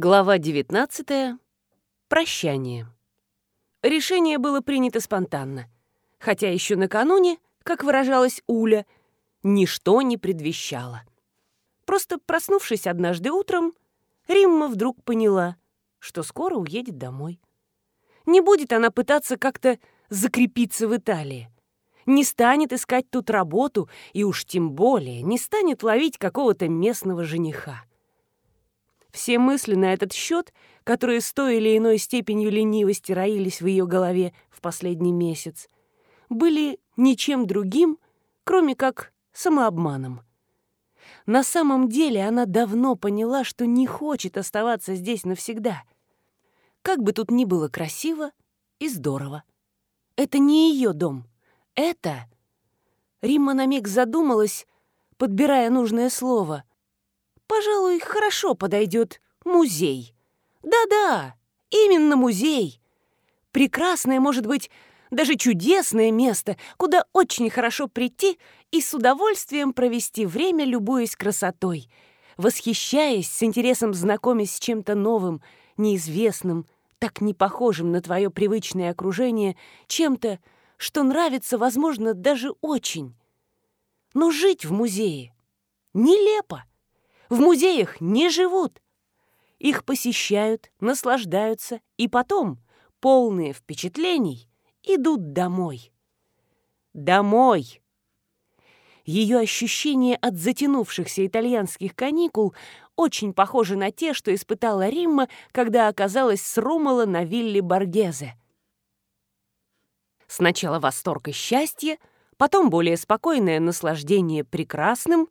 Глава 19. Прощание. Решение было принято спонтанно, хотя еще накануне, как выражалась Уля, ничто не предвещало. Просто проснувшись однажды утром, Римма вдруг поняла, что скоро уедет домой. Не будет она пытаться как-то закрепиться в Италии. Не станет искать тут работу и уж тем более не станет ловить какого-то местного жениха. Все мысли на этот счет, которые с той или иной степенью ленивости роились в ее голове в последний месяц, были ничем другим, кроме как самообманом. На самом деле она давно поняла, что не хочет оставаться здесь навсегда. Как бы тут ни было красиво и здорово. Это не ее дом. Это... Римма на миг задумалась, подбирая нужное слово. Пожалуй, хорошо подойдет музей. Да-да, именно музей. Прекрасное, может быть, даже чудесное место, куда очень хорошо прийти и с удовольствием провести время, любуясь красотой, восхищаясь, с интересом знакомясь с чем-то новым, неизвестным, так не похожим на твое привычное окружение, чем-то, что нравится, возможно, даже очень. Но жить в музее нелепо. В музеях не живут. Их посещают, наслаждаются и потом, полные впечатлений, идут домой. Домой! Ее ощущения от затянувшихся итальянских каникул очень похожи на те, что испытала Римма, когда оказалась с Румала на вилле Боргезе. Сначала восторг и счастье, потом более спокойное наслаждение прекрасным,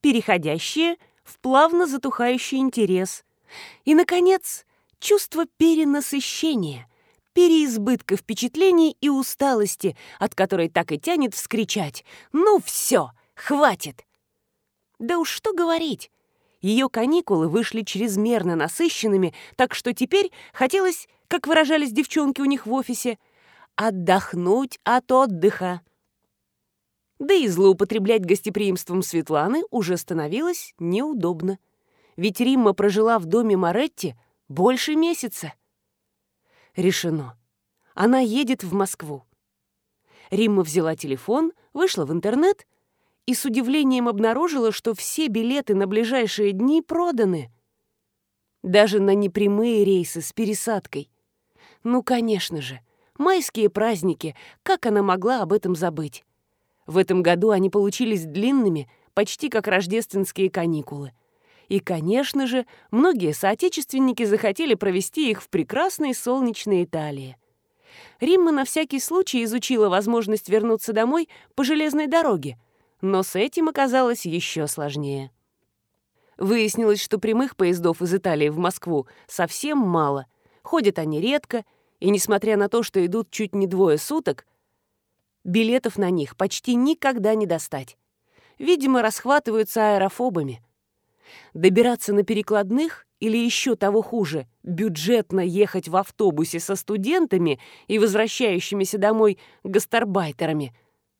переходящее в плавно затухающий интерес. И, наконец, чувство перенасыщения, переизбытка впечатлений и усталости, от которой так и тянет вскричать «Ну все, хватит!» Да уж что говорить, ее каникулы вышли чрезмерно насыщенными, так что теперь хотелось, как выражались девчонки у них в офисе, отдохнуть от отдыха. Да и злоупотреблять гостеприимством Светланы уже становилось неудобно. Ведь Римма прожила в доме Моретти больше месяца. Решено. Она едет в Москву. Римма взяла телефон, вышла в интернет и с удивлением обнаружила, что все билеты на ближайшие дни проданы. Даже на непрямые рейсы с пересадкой. Ну, конечно же, майские праздники, как она могла об этом забыть? В этом году они получились длинными, почти как рождественские каникулы. И, конечно же, многие соотечественники захотели провести их в прекрасной солнечной Италии. Римма на всякий случай изучила возможность вернуться домой по железной дороге, но с этим оказалось еще сложнее. Выяснилось, что прямых поездов из Италии в Москву совсем мало, ходят они редко, и, несмотря на то, что идут чуть не двое суток, Билетов на них почти никогда не достать. Видимо, расхватываются аэрофобами. Добираться на перекладных или еще того хуже, бюджетно ехать в автобусе со студентами и возвращающимися домой гастарбайтерами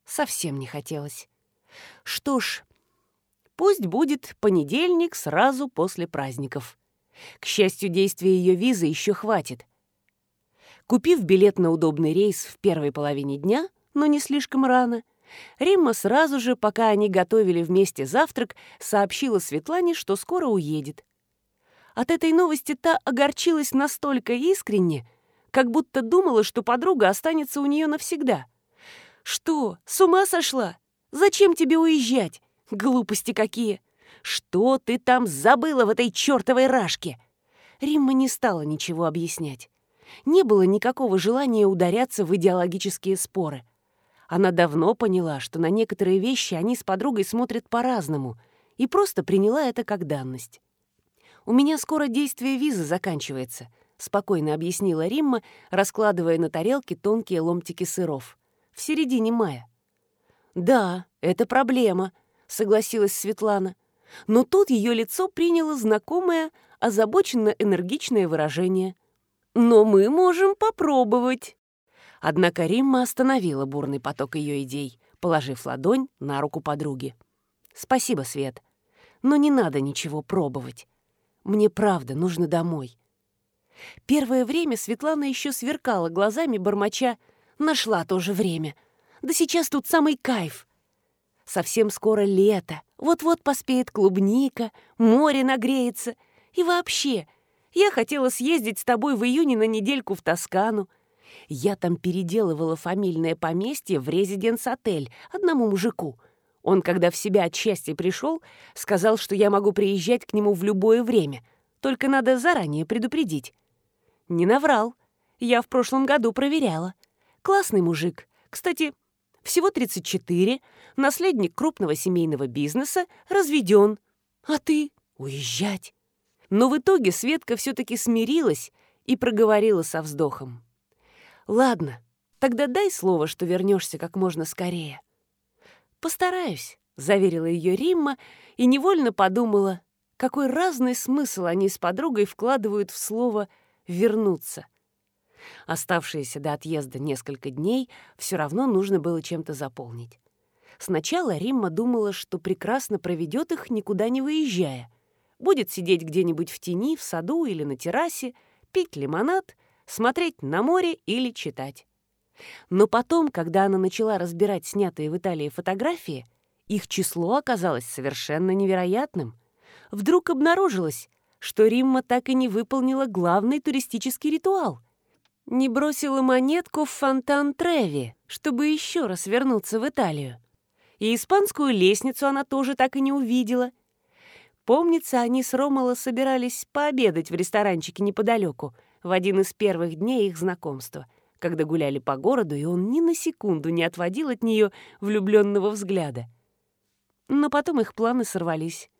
совсем не хотелось. Что ж, пусть будет понедельник сразу после праздников. К счастью, действия ее визы еще хватит. Купив билет на удобный рейс в первой половине дня, но не слишком рано. Римма сразу же, пока они готовили вместе завтрак, сообщила Светлане, что скоро уедет. От этой новости та огорчилась настолько искренне, как будто думала, что подруга останется у нее навсегда. «Что, с ума сошла? Зачем тебе уезжать? Глупости какие! Что ты там забыла в этой чертовой рашке?» Римма не стала ничего объяснять. Не было никакого желания ударяться в идеологические споры. Она давно поняла, что на некоторые вещи они с подругой смотрят по-разному, и просто приняла это как данность. «У меня скоро действие визы заканчивается», — спокойно объяснила Римма, раскладывая на тарелке тонкие ломтики сыров. «В середине мая». «Да, это проблема», — согласилась Светлана. Но тут ее лицо приняло знакомое, озабоченно-энергичное выражение. «Но мы можем попробовать». Однако Римма остановила бурный поток ее идей, положив ладонь на руку подруги. «Спасибо, Свет, но не надо ничего пробовать. Мне правда нужно домой. Первое время Светлана еще сверкала глазами, бормоча «Нашла тоже время. Да сейчас тут самый кайф. Совсем скоро лето, вот-вот поспеет клубника, море нагреется. И вообще, я хотела съездить с тобой в июне на недельку в Тоскану. Я там переделывала фамильное поместье в резиденс-отель одному мужику. Он, когда в себя от счастья пришел, сказал, что я могу приезжать к нему в любое время, только надо заранее предупредить. Не наврал. Я в прошлом году проверяла. Классный мужик. Кстати, всего 34, наследник крупного семейного бизнеса, разведен. А ты уезжать. Но в итоге Светка все-таки смирилась и проговорила со вздохом. «Ладно, тогда дай слово, что вернешься как можно скорее». «Постараюсь», — заверила ее Римма и невольно подумала, какой разный смысл они с подругой вкладывают в слово «вернуться». Оставшиеся до отъезда несколько дней все равно нужно было чем-то заполнить. Сначала Римма думала, что прекрасно проведет их, никуда не выезжая. Будет сидеть где-нибудь в тени, в саду или на террасе, пить лимонад, смотреть на море или читать. Но потом, когда она начала разбирать снятые в Италии фотографии, их число оказалось совершенно невероятным. Вдруг обнаружилось, что Римма так и не выполнила главный туристический ритуал — не бросила монетку в фонтан Треви, чтобы еще раз вернуться в Италию. И испанскую лестницу она тоже так и не увидела. Помнится, они с Ромало собирались пообедать в ресторанчике неподалеку в один из первых дней их знакомства, когда гуляли по городу, и он ни на секунду не отводил от нее влюбленного взгляда. Но потом их планы сорвались.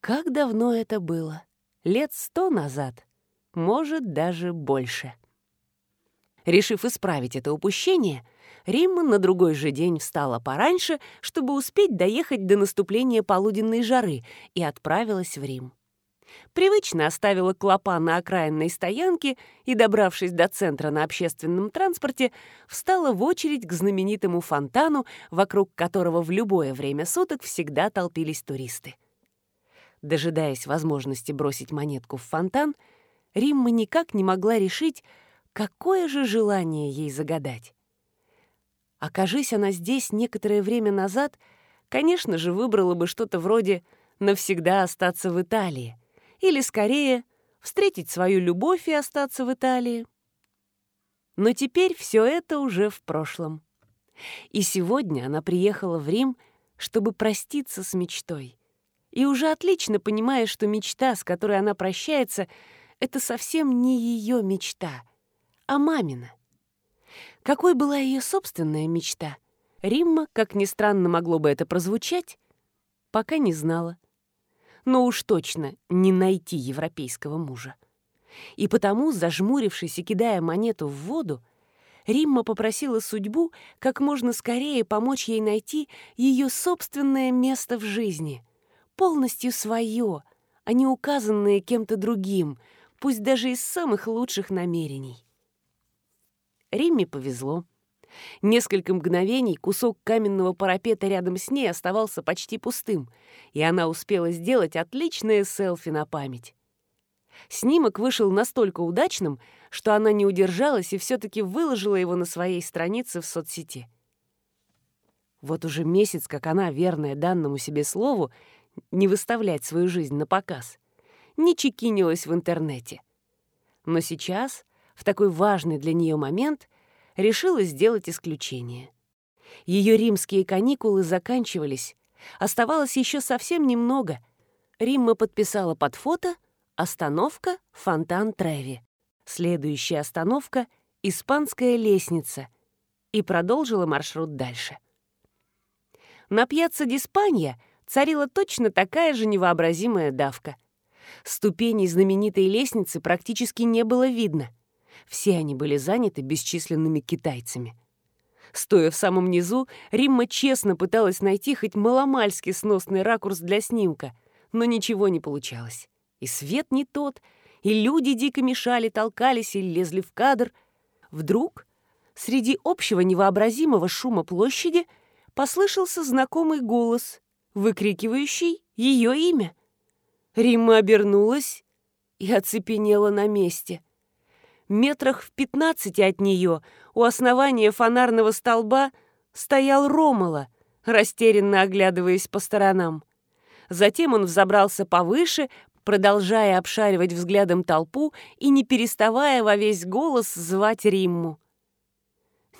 Как давно это было? Лет сто назад. Может, даже больше. Решив исправить это упущение, Римма на другой же день встала пораньше, чтобы успеть доехать до наступления полуденной жары, и отправилась в Рим. Привычно оставила клопа на окраинной стоянке и, добравшись до центра на общественном транспорте, встала в очередь к знаменитому фонтану, вокруг которого в любое время суток всегда толпились туристы. Дожидаясь возможности бросить монетку в фонтан, Римма никак не могла решить, Какое же желание ей загадать? Окажись она здесь некоторое время назад, конечно же, выбрала бы что-то вроде «навсегда остаться в Италии» или, скорее, встретить свою любовь и остаться в Италии. Но теперь все это уже в прошлом. И сегодня она приехала в Рим, чтобы проститься с мечтой. И уже отлично понимая, что мечта, с которой она прощается, это совсем не ее мечта — а мамина. Какой была ее собственная мечта? Римма, как ни странно могло бы это прозвучать, пока не знала. Но уж точно не найти европейского мужа. И потому, зажмурившись и кидая монету в воду, Римма попросила судьбу как можно скорее помочь ей найти ее собственное место в жизни, полностью свое, а не указанное кем-то другим, пусть даже из самых лучших намерений. Римме повезло. Несколько мгновений кусок каменного парапета рядом с ней оставался почти пустым, и она успела сделать отличное селфи на память. Снимок вышел настолько удачным, что она не удержалась и все-таки выложила его на своей странице в соцсети. Вот уже месяц, как она, верная данному себе слову, не выставлять свою жизнь на показ, не чекинилась в интернете. Но сейчас, в такой важный для нее момент решила сделать исключение. Ее римские каникулы заканчивались. Оставалось еще совсем немного. Римма подписала под фото «Остановка Фонтан Треви». Следующая остановка — «Испанская лестница» и продолжила маршрут дальше. На пьяцца Диспанья царила точно такая же невообразимая давка. Ступеней знаменитой лестницы практически не было видно — все они были заняты бесчисленными китайцами. Стоя в самом низу, Римма честно пыталась найти хоть маломальски сносный ракурс для снимка, но ничего не получалось. И свет не тот, и люди дико мешали, толкались и лезли в кадр. Вдруг среди общего невообразимого шума площади послышался знакомый голос, выкрикивающий ее имя. Римма обернулась и оцепенела на месте. Метрах в пятнадцати от нее у основания фонарного столба стоял Ромала, растерянно оглядываясь по сторонам. Затем он взобрался повыше, продолжая обшаривать взглядом толпу и не переставая во весь голос звать Римму.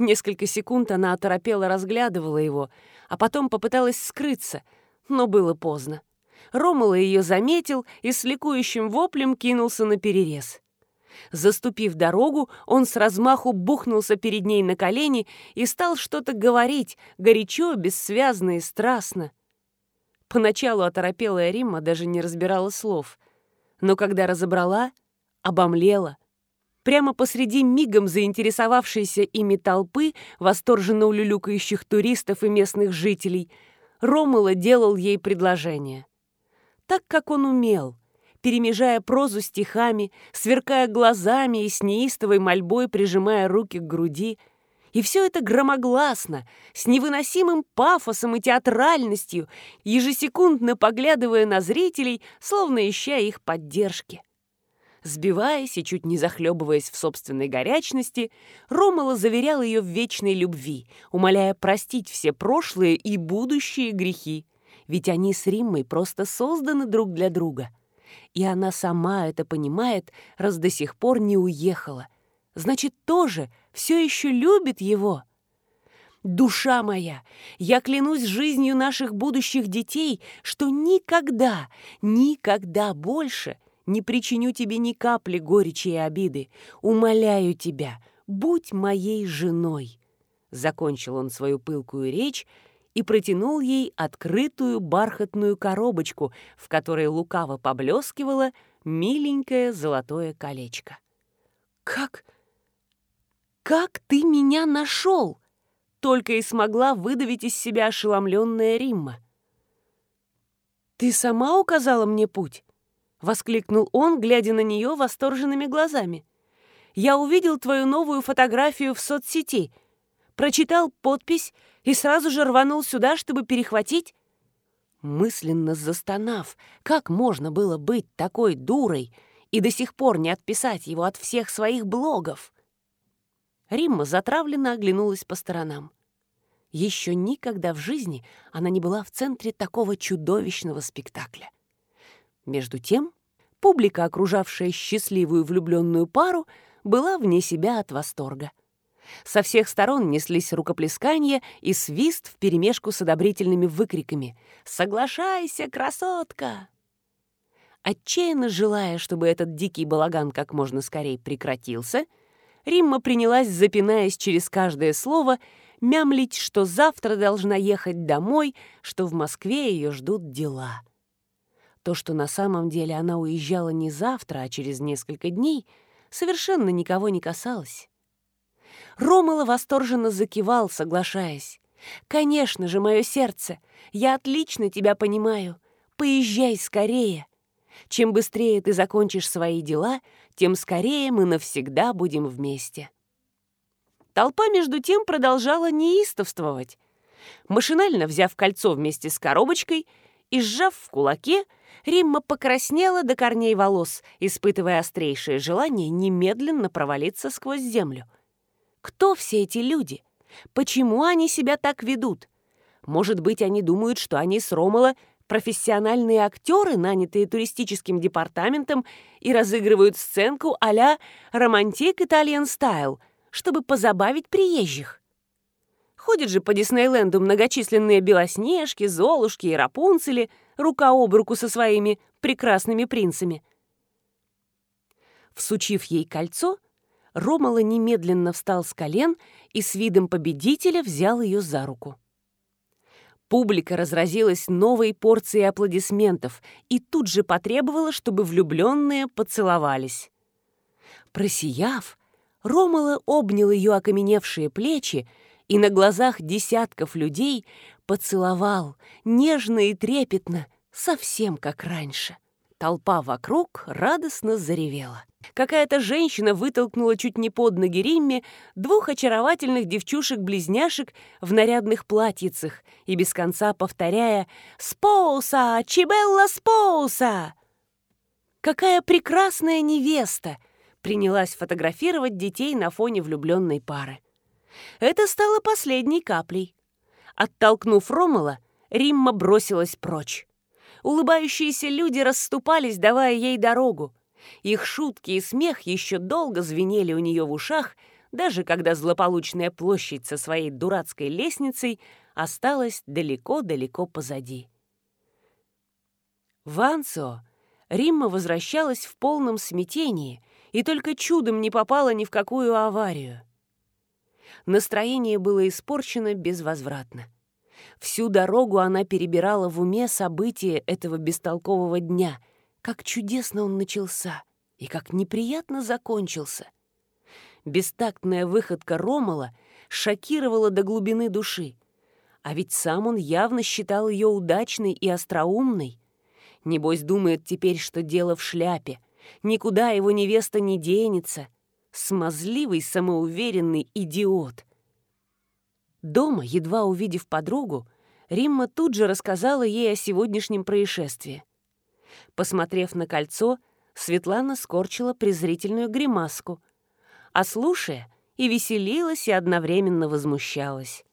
Несколько секунд она оторопела разглядывала его, а потом попыталась скрыться, но было поздно. Ромала ее заметил и с ликующим воплем кинулся на перерез. Заступив дорогу, он с размаху бухнулся перед ней на колени и стал что-то говорить, горячо, бессвязно и страстно. Поначалу оторопелая Римма даже не разбирала слов, но когда разобрала, обомлела. Прямо посреди мигом заинтересовавшейся ими толпы, восторженно улюлюкающих туристов и местных жителей, Ромула делал ей предложение. Так, как он умел, перемежая прозу стихами, сверкая глазами и с неистовой мольбой прижимая руки к груди. И все это громогласно, с невыносимым пафосом и театральностью, ежесекундно поглядывая на зрителей, словно ища их поддержки. Сбиваясь и чуть не захлебываясь в собственной горячности, Ромала заверял ее в вечной любви, умоляя простить все прошлые и будущие грехи, ведь они с Риммой просто созданы друг для друга — и она сама это понимает, раз до сих пор не уехала. Значит, тоже все еще любит его. Душа моя, я клянусь жизнью наших будущих детей, что никогда, никогда больше не причиню тебе ни капли горечи и обиды. Умоляю тебя, будь моей женой. Закончил он свою пылкую речь и протянул ей открытую бархатную коробочку, в которой лукаво поблескивало миленькое золотое колечко. «Как? Как ты меня нашел?» Только и смогла выдавить из себя ошеломленная Римма. «Ты сама указала мне путь?» — воскликнул он, глядя на нее восторженными глазами. «Я увидел твою новую фотографию в соцсети, прочитал подпись и сразу же рванул сюда, чтобы перехватить? Мысленно застонав, как можно было быть такой дурой и до сих пор не отписать его от всех своих блогов? Римма затравленно оглянулась по сторонам. Еще никогда в жизни она не была в центре такого чудовищного спектакля. Между тем, публика, окружавшая счастливую влюбленную пару, была вне себя от восторга. Со всех сторон неслись рукоплескания и свист вперемешку с одобрительными выкриками «Соглашайся, красотка!». Отчаянно желая, чтобы этот дикий балаган как можно скорее прекратился, Римма принялась, запинаясь через каждое слово, мямлить, что завтра должна ехать домой, что в Москве ее ждут дела. То, что на самом деле она уезжала не завтра, а через несколько дней, совершенно никого не касалось. Ромала восторженно закивал, соглашаясь. «Конечно же, мое сердце, я отлично тебя понимаю. Поезжай скорее. Чем быстрее ты закончишь свои дела, тем скорее мы навсегда будем вместе». Толпа, между тем, продолжала неистовствовать. Машинально взяв кольцо вместе с коробочкой и сжав в кулаке, Римма покраснела до корней волос, испытывая острейшее желание немедленно провалиться сквозь землю — кто все эти люди? Почему они себя так ведут? Может быть, они думают, что они с Ромала профессиональные актеры, нанятые туристическим департаментом, и разыгрывают сценку а-ля «Романтик Итальян Стайл», чтобы позабавить приезжих. Ходят же по Диснейленду многочисленные Белоснежки, Золушки и Рапунцели, рука об руку со своими прекрасными принцами. Всучив ей кольцо, Ромала немедленно встал с колен и с видом победителя взял ее за руку. Публика разразилась новой порцией аплодисментов и тут же потребовала, чтобы влюбленные поцеловались. Просияв, Ромала обнял ее окаменевшие плечи и на глазах десятков людей поцеловал нежно и трепетно, совсем как раньше. Толпа вокруг радостно заревела. Какая-то женщина вытолкнула чуть не под ноги Римме двух очаровательных девчушек-близняшек в нарядных платьицах и без конца повторяя «Споуса! Чибелла Споуса!» Какая прекрасная невеста!» принялась фотографировать детей на фоне влюбленной пары. Это стало последней каплей. Оттолкнув Ромала, Римма бросилась прочь. Улыбающиеся люди расступались, давая ей дорогу. Их шутки и смех еще долго звенели у нее в ушах, даже когда злополучная площадь со своей дурацкой лестницей осталась далеко-далеко позади. В Анцио Римма возвращалась в полном смятении и только чудом не попала ни в какую аварию. Настроение было испорчено безвозвратно. Всю дорогу она перебирала в уме события этого бестолкового дня, как чудесно он начался и как неприятно закончился. Бестактная выходка Ромала шокировала до глубины души, а ведь сам он явно считал ее удачной и остроумной. Небось, думает теперь, что дело в шляпе. Никуда его невеста не денется. Смазливый, самоуверенный идиот. Дома, едва увидев подругу, Римма тут же рассказала ей о сегодняшнем происшествии. Посмотрев на кольцо, Светлана скорчила презрительную гримаску, а слушая, и веселилась, и одновременно возмущалась.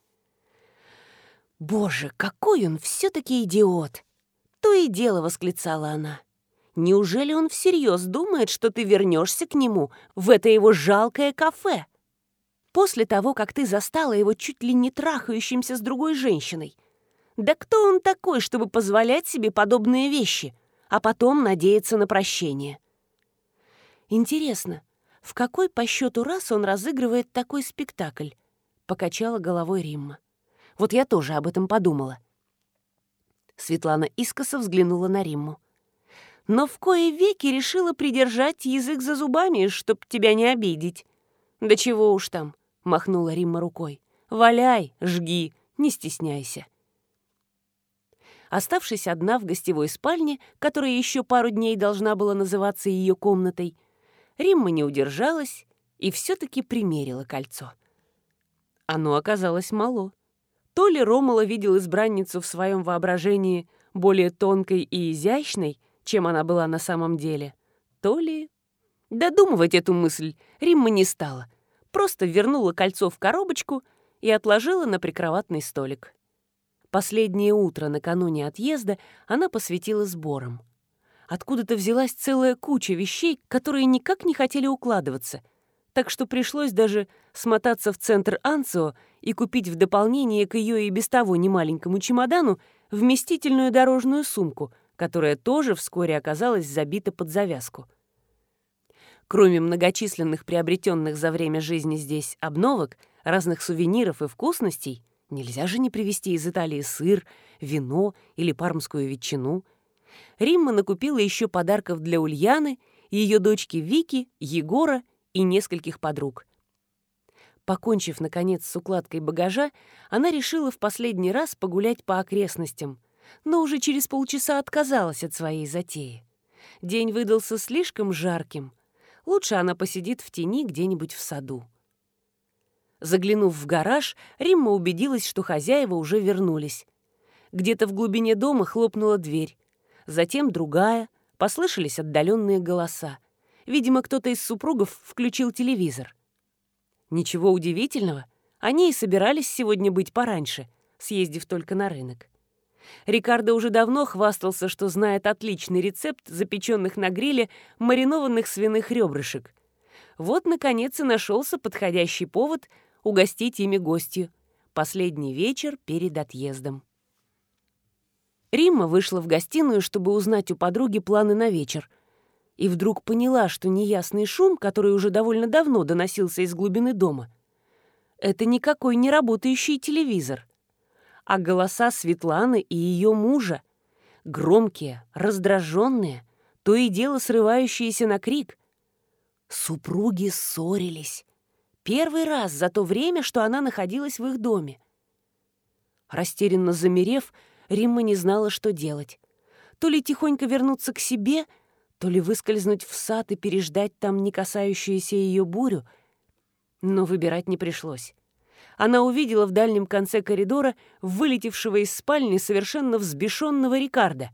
«Боже, какой он все-таки идиот!» То и дело восклицала она. «Неужели он всерьез думает, что ты вернешься к нему в это его жалкое кафе?» После того, как ты застала его чуть ли не трахающимся с другой женщиной. Да кто он такой, чтобы позволять себе подобные вещи, а потом надеяться на прощение? Интересно, в какой по счету раз он разыгрывает такой спектакль? Покачала головой Римма. Вот я тоже об этом подумала. Светлана искоса взглянула на Римму. Но в кое веки решила придержать язык за зубами, чтоб тебя не обидеть. Да чего уж там, махнула Римма рукой. Валяй, жги, не стесняйся. Оставшись одна в гостевой спальне, которая еще пару дней должна была называться ее комнатой, Римма не удержалась и все-таки примерила кольцо. Оно оказалось мало. То ли Ромала видел избранницу в своем воображении более тонкой и изящной, чем она была на самом деле, то ли... Додумывать эту мысль Римма не стала, просто вернула кольцо в коробочку и отложила на прикроватный столик. Последнее утро накануне отъезда она посвятила сборам. Откуда-то взялась целая куча вещей, которые никак не хотели укладываться — так что пришлось даже смотаться в центр Анцио и купить в дополнение к ее и без того немаленькому чемодану вместительную дорожную сумку, которая тоже вскоре оказалась забита под завязку. Кроме многочисленных приобретенных за время жизни здесь обновок, разных сувениров и вкусностей, нельзя же не привезти из Италии сыр, вино или пармскую ветчину. Римма накупила еще подарков для Ульяны, ее дочки Вики, Егора и нескольких подруг. Покончив, наконец, с укладкой багажа, она решила в последний раз погулять по окрестностям, но уже через полчаса отказалась от своей затеи. День выдался слишком жарким. Лучше она посидит в тени где-нибудь в саду. Заглянув в гараж, Римма убедилась, что хозяева уже вернулись. Где-то в глубине дома хлопнула дверь. Затем другая, послышались отдаленные голоса. Видимо, кто-то из супругов включил телевизор. Ничего удивительного, они и собирались сегодня быть пораньше, съездив только на рынок. Рикардо уже давно хвастался, что знает отличный рецепт запеченных на гриле маринованных свиных ребрышек. Вот, наконец, и нашелся подходящий повод угостить ими гостью. Последний вечер перед отъездом. Римма вышла в гостиную, чтобы узнать у подруги планы на вечер, и вдруг поняла, что неясный шум, который уже довольно давно доносился из глубины дома, это никакой не работающий телевизор, а голоса Светланы и ее мужа, громкие, раздраженные, то и дело срывающиеся на крик. Супруги ссорились. Первый раз за то время, что она находилась в их доме. Растерянно замерев, Римма не знала, что делать. То ли тихонько вернуться к себе — то ли выскользнуть в сад и переждать там не касающуюся ее бурю, но выбирать не пришлось. Она увидела в дальнем конце коридора вылетевшего из спальни совершенно взбешенного Рикарда.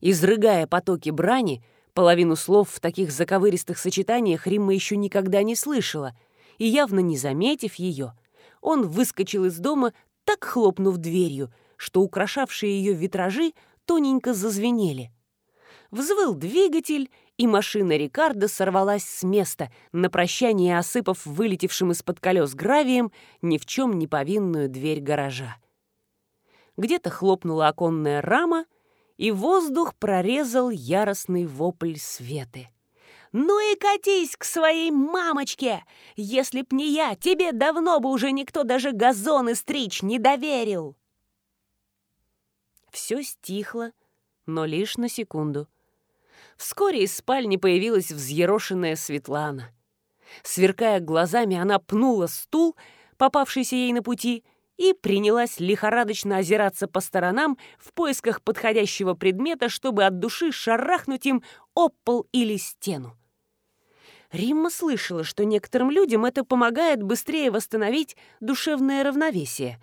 Изрыгая потоки брани, половину слов в таких заковыристых сочетаниях Римма еще никогда не слышала, и, явно не заметив ее, он выскочил из дома, так хлопнув дверью, что украшавшие ее витражи тоненько зазвенели. Взвыл двигатель, и машина Рикардо сорвалась с места, на прощание осыпав вылетевшим из-под колес гравием ни в чем не повинную дверь гаража. Где-то хлопнула оконная рама, и воздух прорезал яростный вопль Светы. «Ну и катись к своей мамочке! Если б не я, тебе давно бы уже никто даже газоны стричь не доверил!» Все стихло, но лишь на секунду. Вскоре из спальни появилась взъерошенная Светлана. Сверкая глазами, она пнула стул, попавшийся ей на пути, и принялась лихорадочно озираться по сторонам в поисках подходящего предмета, чтобы от души шарахнуть им об пол или стену. Римма слышала, что некоторым людям это помогает быстрее восстановить душевное равновесие,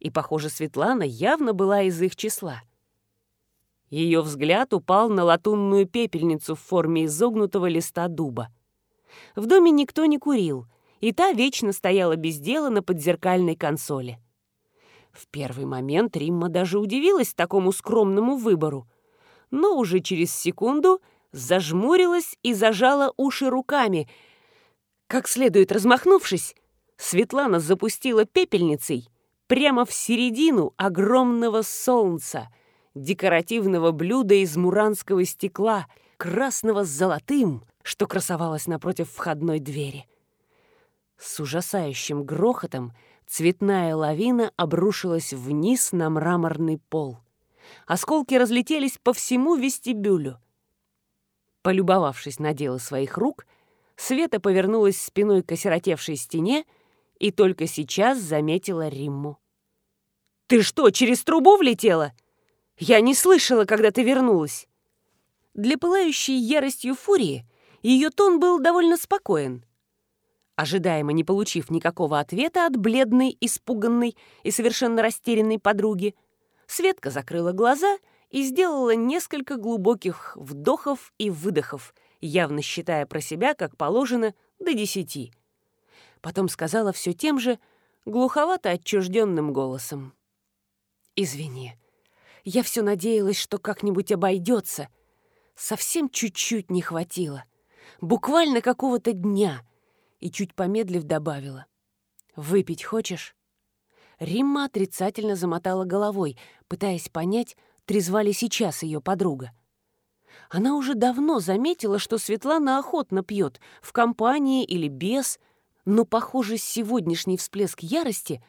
и, похоже, Светлана явно была из их числа. Ее взгляд упал на латунную пепельницу в форме изогнутого листа дуба. В доме никто не курил, и та вечно стояла без дела на подзеркальной консоли. В первый момент Римма даже удивилась такому скромному выбору, но уже через секунду зажмурилась и зажала уши руками. Как следует размахнувшись, Светлана запустила пепельницей прямо в середину огромного солнца — декоративного блюда из муранского стекла, красного с золотым, что красовалось напротив входной двери. С ужасающим грохотом цветная лавина обрушилась вниз на мраморный пол. Осколки разлетелись по всему вестибюлю. Полюбовавшись на дело своих рук, Света повернулась спиной к осиротевшей стене и только сейчас заметила Римму. «Ты что, через трубу влетела?» Я не слышала, когда ты вернулась». Для пылающей яростью фурии ее тон был довольно спокоен. Ожидаемо не получив никакого ответа от бледной, испуганной и совершенно растерянной подруги, Светка закрыла глаза и сделала несколько глубоких вдохов и выдохов, явно считая про себя, как положено, до десяти. Потом сказала все тем же, глуховато отчужденным голосом. «Извини, я все надеялась, что как-нибудь обойдется. Совсем чуть-чуть не хватило. Буквально какого-то дня. И чуть помедлив добавила. «Выпить хочешь?» Римма отрицательно замотала головой, пытаясь понять, трезва ли сейчас ее подруга. Она уже давно заметила, что Светлана охотно пьет, в компании или без, но, похоже, сегодняшний всплеск ярости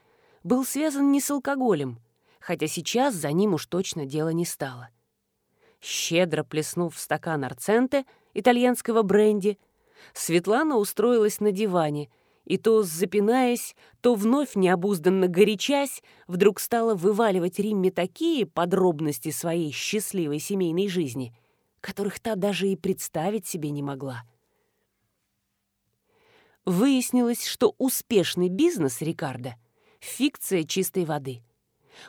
был связан не с алкоголем — хотя сейчас за ним уж точно дело не стало. Щедро плеснув в стакан арценте, итальянского бренди, Светлана устроилась на диване и то запинаясь, то вновь необузданно горячась, вдруг стала вываливать Римме такие подробности своей счастливой семейной жизни, которых та даже и представить себе не могла. Выяснилось, что успешный бизнес Рикардо — фикция чистой воды —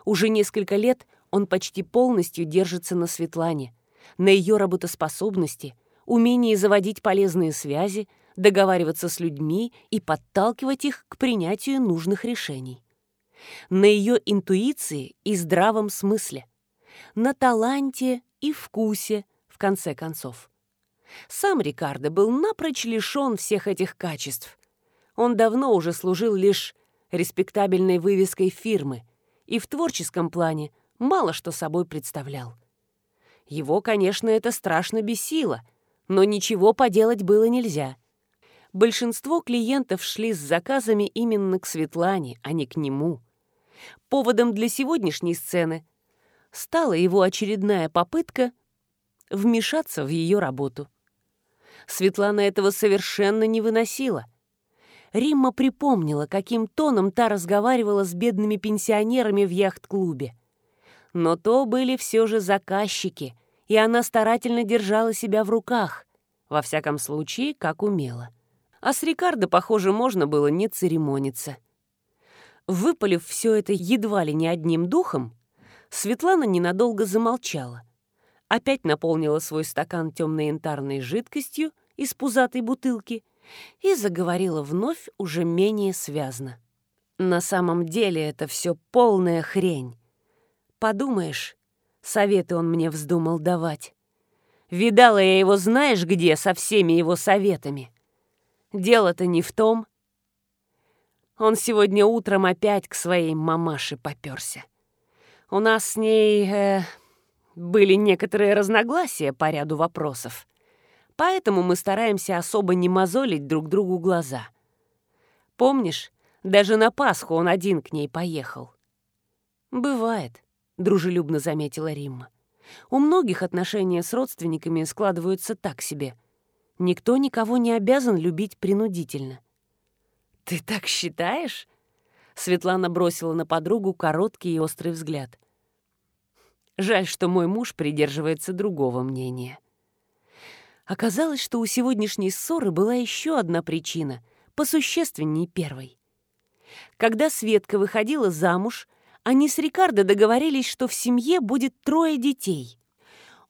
уже несколько лет он почти полностью держится на Светлане, на ее работоспособности, умении заводить полезные связи, договариваться с людьми и подталкивать их к принятию нужных решений. На ее интуиции и здравом смысле. На таланте и вкусе, в конце концов. Сам Рикардо был напрочь лишен всех этих качеств. Он давно уже служил лишь респектабельной вывеской фирмы – и в творческом плане мало что собой представлял. Его, конечно, это страшно бесило, но ничего поделать было нельзя. Большинство клиентов шли с заказами именно к Светлане, а не к нему. Поводом для сегодняшней сцены стала его очередная попытка вмешаться в ее работу. Светлана этого совершенно не выносила. Римма припомнила, каким тоном та разговаривала с бедными пенсионерами в яхт-клубе. Но то были все же заказчики, и она старательно держала себя в руках, во всяком случае, как умела. А с Рикардо, похоже, можно было не церемониться. Выпалив все это едва ли не одним духом, Светлана ненадолго замолчала, опять наполнила свой стакан темной янтарной жидкостью из пузатой бутылки и заговорила вновь уже менее связно. На самом деле это все полная хрень. Подумаешь, советы он мне вздумал давать. Видала я его знаешь где со всеми его советами. Дело-то не в том. Он сегодня утром опять к своей мамаше попёрся. У нас с ней э, были некоторые разногласия по ряду вопросов. Поэтому мы стараемся особо не мозолить друг другу глаза. Помнишь, даже на Пасху он один к ней поехал. «Бывает», — дружелюбно заметила Римма. «У многих отношения с родственниками складываются так себе. Никто никого не обязан любить принудительно». «Ты так считаешь?» Светлана бросила на подругу короткий и острый взгляд. Жаль, что мой муж придерживается другого мнения. Оказалось, что у сегодняшней ссоры была еще одна причина, посущественней первой. Когда Светка выходила замуж, они с Рикардо договорились, что в семье будет трое детей.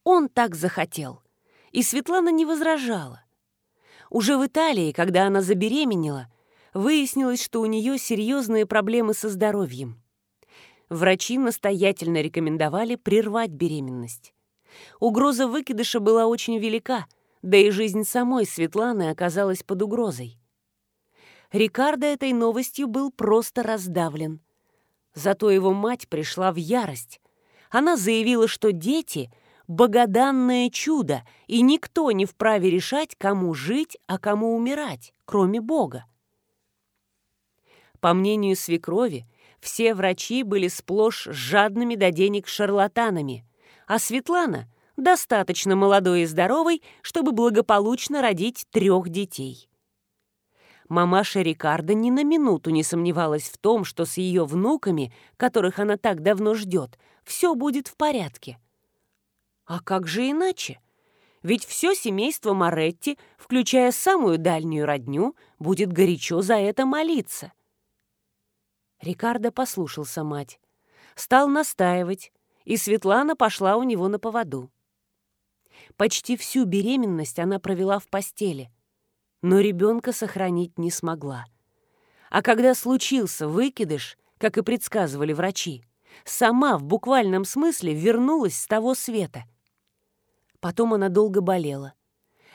Он так захотел, и Светлана не возражала. Уже в Италии, когда она забеременела, выяснилось, что у нее серьезные проблемы со здоровьем врачи настоятельно рекомендовали прервать беременность. Угроза выкидыша была очень велика, да и жизнь самой Светланы оказалась под угрозой. Рикардо этой новостью был просто раздавлен. Зато его мать пришла в ярость. Она заявила, что дети — богоданное чудо, и никто не вправе решать, кому жить, а кому умирать, кроме Бога. По мнению свекрови, все врачи были сплошь жадными до денег шарлатанами, а Светлана достаточно молодой и здоровой, чтобы благополучно родить трех детей. Мамаша Рикардо ни на минуту не сомневалась в том, что с ее внуками, которых она так давно ждет, все будет в порядке. А как же иначе? Ведь все семейство Моретти, включая самую дальнюю родню, будет горячо за это молиться. Рикардо послушался мать. Стал настаивать, и Светлана пошла у него на поводу. Почти всю беременность она провела в постели, но ребенка сохранить не смогла. А когда случился выкидыш, как и предсказывали врачи, сама в буквальном смысле вернулась с того света. Потом она долго болела.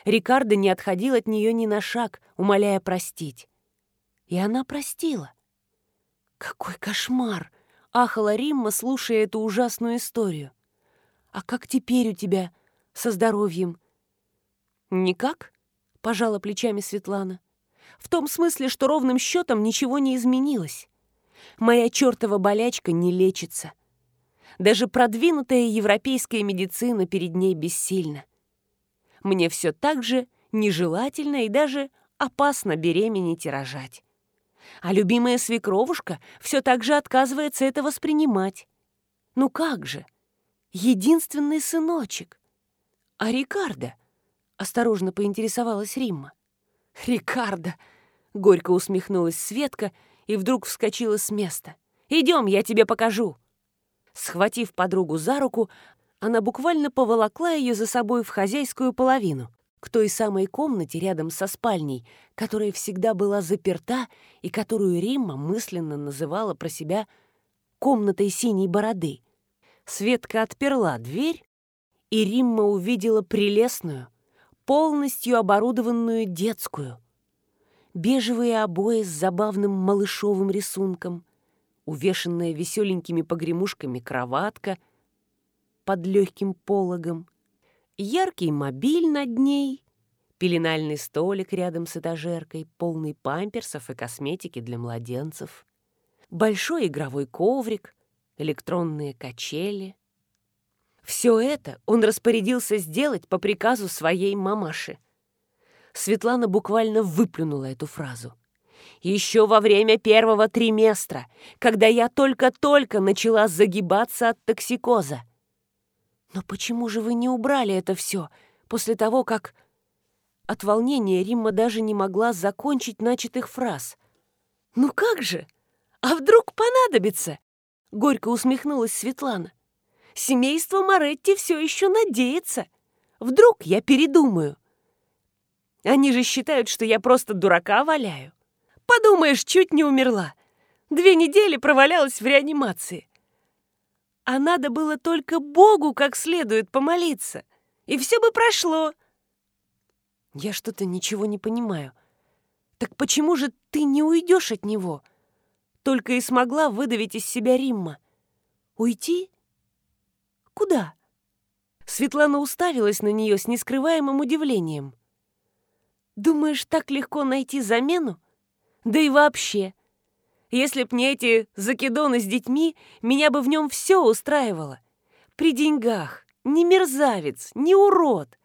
Рикардо не отходил от нее ни на шаг, умоляя простить. И она простила. «Какой кошмар!» — ахала Римма, слушая эту ужасную историю. «А как теперь у тебя со здоровьем?» «Никак», — пожала плечами Светлана. «В том смысле, что ровным счетом ничего не изменилось. Моя чертова болячка не лечится. Даже продвинутая европейская медицина перед ней бессильна. Мне все так же нежелательно и даже опасно беременеть и рожать а любимая свекровушка все так же отказывается это воспринимать. Ну как же? Единственный сыночек. А Рикардо? Осторожно поинтересовалась Римма. Рикардо! Горько усмехнулась Светка и вдруг вскочила с места. «Идем, я тебе покажу!» Схватив подругу за руку, она буквально поволокла ее за собой в хозяйскую половину, к той самой комнате рядом со спальней, которая всегда была заперта и которую Римма мысленно называла про себя «комнатой синей бороды». Светка отперла дверь, и Римма увидела прелестную, полностью оборудованную детскую. Бежевые обои с забавным малышовым рисунком, увешанная веселенькими погремушками кроватка под легким пологом — яркий мобиль над ней, пеленальный столик рядом с этажеркой, полный памперсов и косметики для младенцев, большой игровой коврик, электронные качели. Все это он распорядился сделать по приказу своей мамаши. Светлана буквально выплюнула эту фразу. Еще во время первого триместра, когда я только-только начала загибаться от токсикоза. «Но почему же вы не убрали это все после того, как...» От волнения Римма даже не могла закончить начатых фраз. «Ну как же? А вдруг понадобится?» Горько усмехнулась Светлана. Семейство Моретти все еще надеется. Вдруг я передумаю. Они же считают, что я просто дурака валяю. Подумаешь, чуть не умерла. Две недели провалялась в реанимации. А надо было только Богу как следует помолиться, и все бы прошло. Я что-то ничего не понимаю. Так почему же ты не уйдешь от него? Только и смогла выдавить из себя Римма. Уйти? Куда? Светлана уставилась на нее с нескрываемым удивлением. Думаешь, так легко найти замену? Да и вообще, если б не эти закидоны с детьми, меня бы в нем все устраивало. При деньгах, не мерзавец, не урод.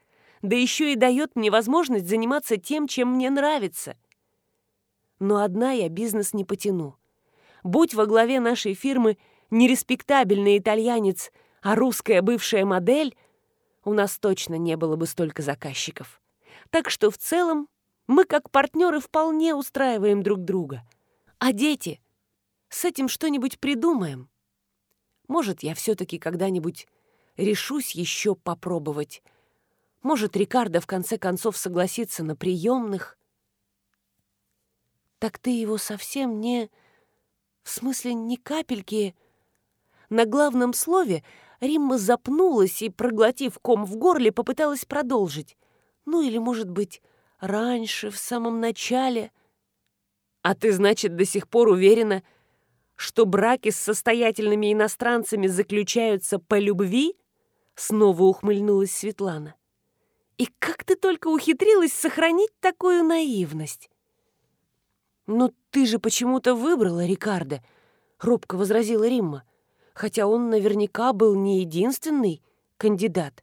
Да еще и дает мне возможность заниматься тем, чем мне нравится. Но одна я бизнес не потяну. Будь во главе нашей фирмы не респектабельный итальянец, а русская бывшая модель, у нас точно не было бы столько заказчиков. Так что в целом мы как партнеры вполне устраиваем друг друга. А дети? С этим что-нибудь придумаем. Может, я все-таки когда-нибудь решусь еще попробовать. Может, Рикардо в конце концов согласится на приемных. Так ты его совсем не... В смысле, ни капельки... На главном слове Римма запнулась и, проглотив ком в горле, попыталась продолжить. Ну или, может быть, раньше, в самом начале. А ты, значит, до сих пор уверена, что браки с состоятельными иностранцами заключаются по любви? Снова ухмыльнулась Светлана. И как ты только ухитрилась сохранить такую наивность? «Но ты же почему-то выбрала Рикардо», — робко возразила Римма, хотя он наверняка был не единственный кандидат.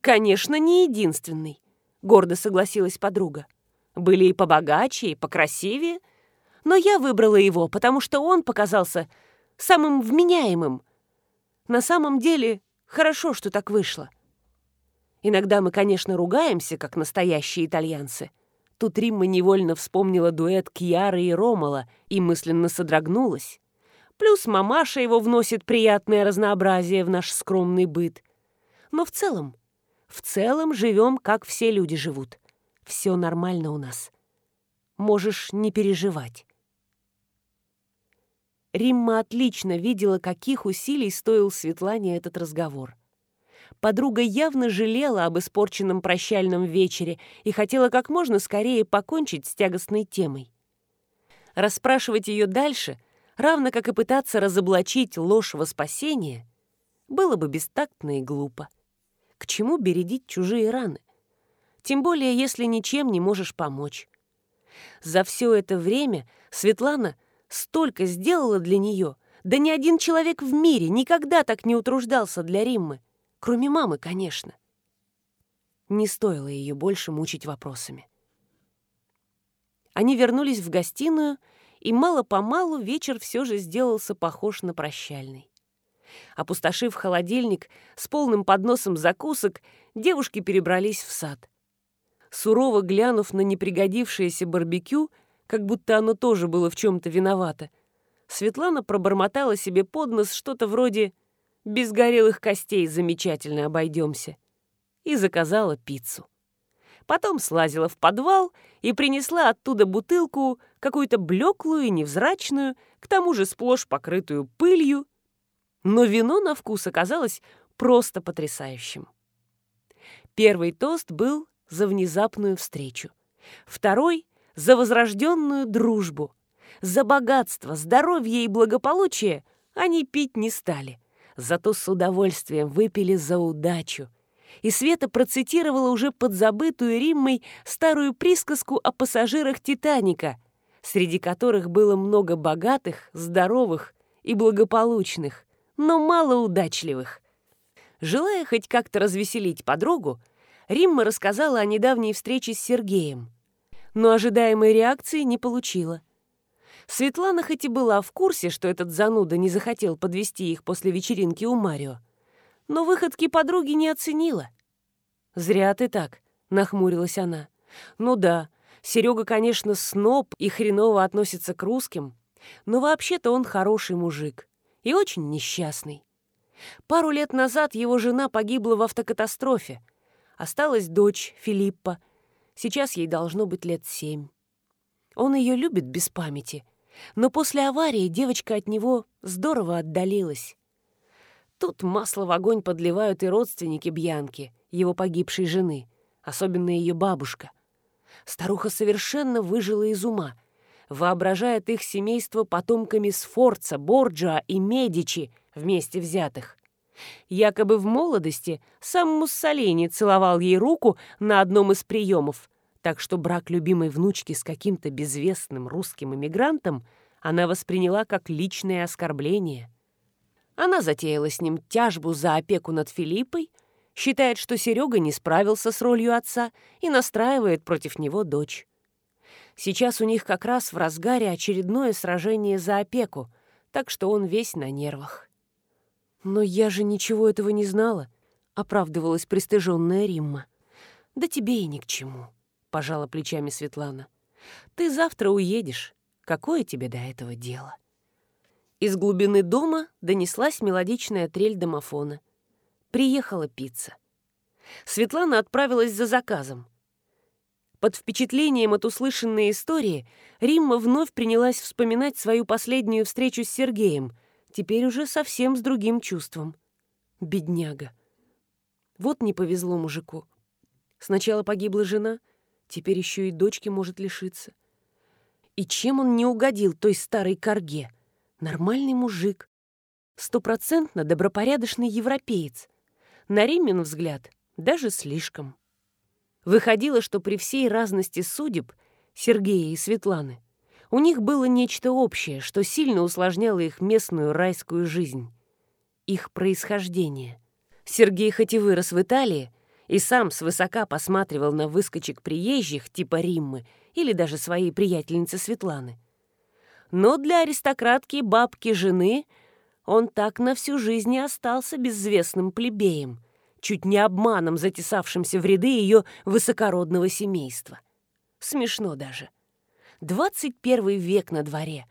«Конечно, не единственный. — гордо согласилась подруга. «Были и побогаче, и покрасивее. Но я выбрала его, потому что он показался самым вменяемым. На самом деле, хорошо, что так вышло. Иногда мы, конечно, ругаемся, как настоящие итальянцы. Тут Римма невольно вспомнила дуэт Кьяры и Ромала и мысленно содрогнулась. Плюс мамаша его вносит приятное разнообразие в наш скромный быт. Но в целом в целом живем, как все люди живут. Все нормально у нас. Можешь не переживать. Римма отлично видела, каких усилий стоил Светлане этот разговор. Подруга явно жалела об испорченном прощальном вечере и хотела как можно скорее покончить с тягостной темой. Расспрашивать ее дальше, равно как и пытаться разоблачить ложь во спасение, было бы бестактно и глупо. К чему бередить чужие раны? Тем более, если ничем не можешь помочь. За все это время Светлана столько сделала для нее, да ни один человек в мире никогда так не утруждался для Риммы, кроме мамы, конечно. Не стоило ее больше мучить вопросами. Они вернулись в гостиную, и мало-помалу вечер все же сделался похож на прощальный. Опустошив холодильник с полным подносом закусок, девушки перебрались в сад. Сурово глянув на непригодившееся барбекю, как будто оно тоже было в чем-то виновато, Светлана пробормотала себе под нос что-то вроде «без горелых костей замечательно обойдемся» и заказала пиццу. Потом слазила в подвал и принесла оттуда бутылку, какую-то блеклую и невзрачную, к тому же сплошь покрытую пылью, но вино на вкус оказалось просто потрясающим. Первый тост был за внезапную встречу. Второй — за возрожденную дружбу. За богатство, здоровье и благополучие они пить не стали. Зато с удовольствием выпили за удачу. И Света процитировала уже подзабытую Риммой старую присказку о пассажирах «Титаника», среди которых было много богатых, здоровых и благополучных но мало удачливых. Желая хоть как-то развеселить подругу, Римма рассказала о недавней встрече с Сергеем, но ожидаемой реакции не получила. Светлана хоть и была в курсе, что этот зануда не захотел подвести их после вечеринки у Марио, но выходки подруги не оценила. «Зря ты так», — нахмурилась она. «Ну да, Серега, конечно, сноб и хреново относится к русским, но вообще-то он хороший мужик и очень несчастный. Пару лет назад его жена погибла в автокатастрофе. Осталась дочь Филиппа. Сейчас ей должно быть лет семь. Он ее любит без памяти. Но после аварии девочка от него здорово отдалилась. Тут масло в огонь подливают и родственники Бьянки, его погибшей жены, особенно ее бабушка. Старуха совершенно выжила из ума, воображает их семейство потомками Сфорца, Борджа и Медичи вместе взятых. Якобы в молодости сам Муссолини целовал ей руку на одном из приемов, так что брак любимой внучки с каким-то безвестным русским эмигрантом она восприняла как личное оскорбление – она затеяла с ним тяжбу за опеку над Филиппой, считает, что Серега не справился с ролью отца и настраивает против него дочь. Сейчас у них как раз в разгаре очередное сражение за опеку, так что он весь на нервах. «Но я же ничего этого не знала», — оправдывалась пристыженная Римма. «Да тебе и ни к чему», — пожала плечами Светлана. «Ты завтра уедешь. Какое тебе до этого дело?» Из глубины дома донеслась мелодичная трель домофона. Приехала пицца. Светлана отправилась за заказом. Под впечатлением от услышанной истории Римма вновь принялась вспоминать свою последнюю встречу с Сергеем, теперь уже совсем с другим чувством. Бедняга. Вот не повезло мужику. Сначала погибла жена, теперь еще и дочки может лишиться. И чем он не угодил той старой корге? Нормальный мужик. Стопроцентно добропорядочный европеец. На Риммин взгляд даже слишком. Выходило, что при всей разности судеб Сергея и Светланы у них было нечто общее, что сильно усложняло их местную райскую жизнь. Их происхождение. Сергей хоть и вырос в Италии, и сам свысока посматривал на выскочек приезжих типа Риммы или даже своей приятельницы Светланы но для аристократки бабки жены он так на всю жизнь и остался безвестным плебеем, чуть не обманом затесавшимся в ряды ее высокородного семейства. Смешно даже. 21 век на дворе,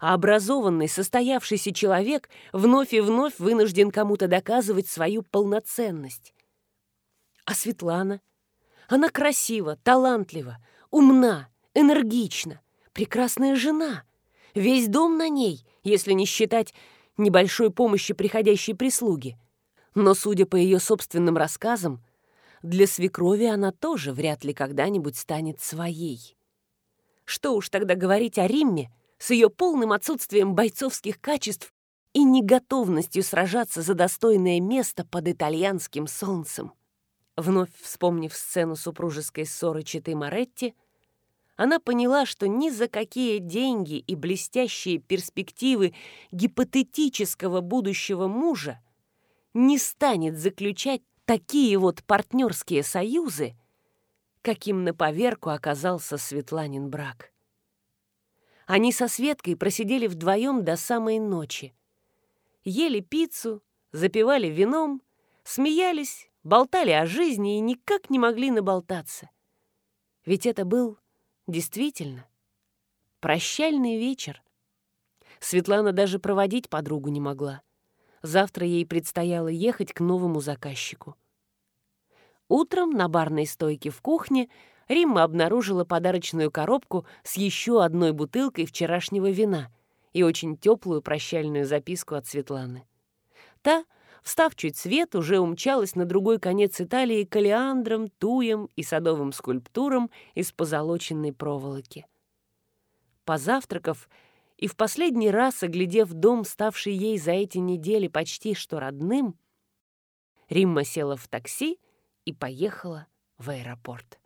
а образованный, состоявшийся человек вновь и вновь вынужден кому-то доказывать свою полноценность. А Светлана? Она красива, талантлива, умна, энергична, прекрасная жена — Весь дом на ней, если не считать небольшой помощи приходящей прислуги. Но, судя по ее собственным рассказам, для свекрови она тоже вряд ли когда-нибудь станет своей. Что уж тогда говорить о Римме с ее полным отсутствием бойцовских качеств и неготовностью сражаться за достойное место под итальянским солнцем. Вновь вспомнив сцену супружеской ссоры Читы Моретти, она поняла, что ни за какие деньги и блестящие перспективы гипотетического будущего мужа не станет заключать такие вот партнерские союзы, каким на поверку оказался Светланин брак. Они со Светкой просидели вдвоем до самой ночи. Ели пиццу, запивали вином, смеялись, болтали о жизни и никак не могли наболтаться. Ведь это был Действительно, прощальный вечер. Светлана даже проводить подругу не могла. Завтра ей предстояло ехать к новому заказчику. Утром на барной стойке в кухне Римма обнаружила подарочную коробку с еще одной бутылкой вчерашнего вина и очень теплую прощальную записку от Светланы. Та — встав чуть свет, уже умчалась на другой конец Италии калиандром, туем и садовым скульптурам из позолоченной проволоки. Позавтракав и в последний раз оглядев дом, ставший ей за эти недели почти что родным, Римма села в такси и поехала в аэропорт.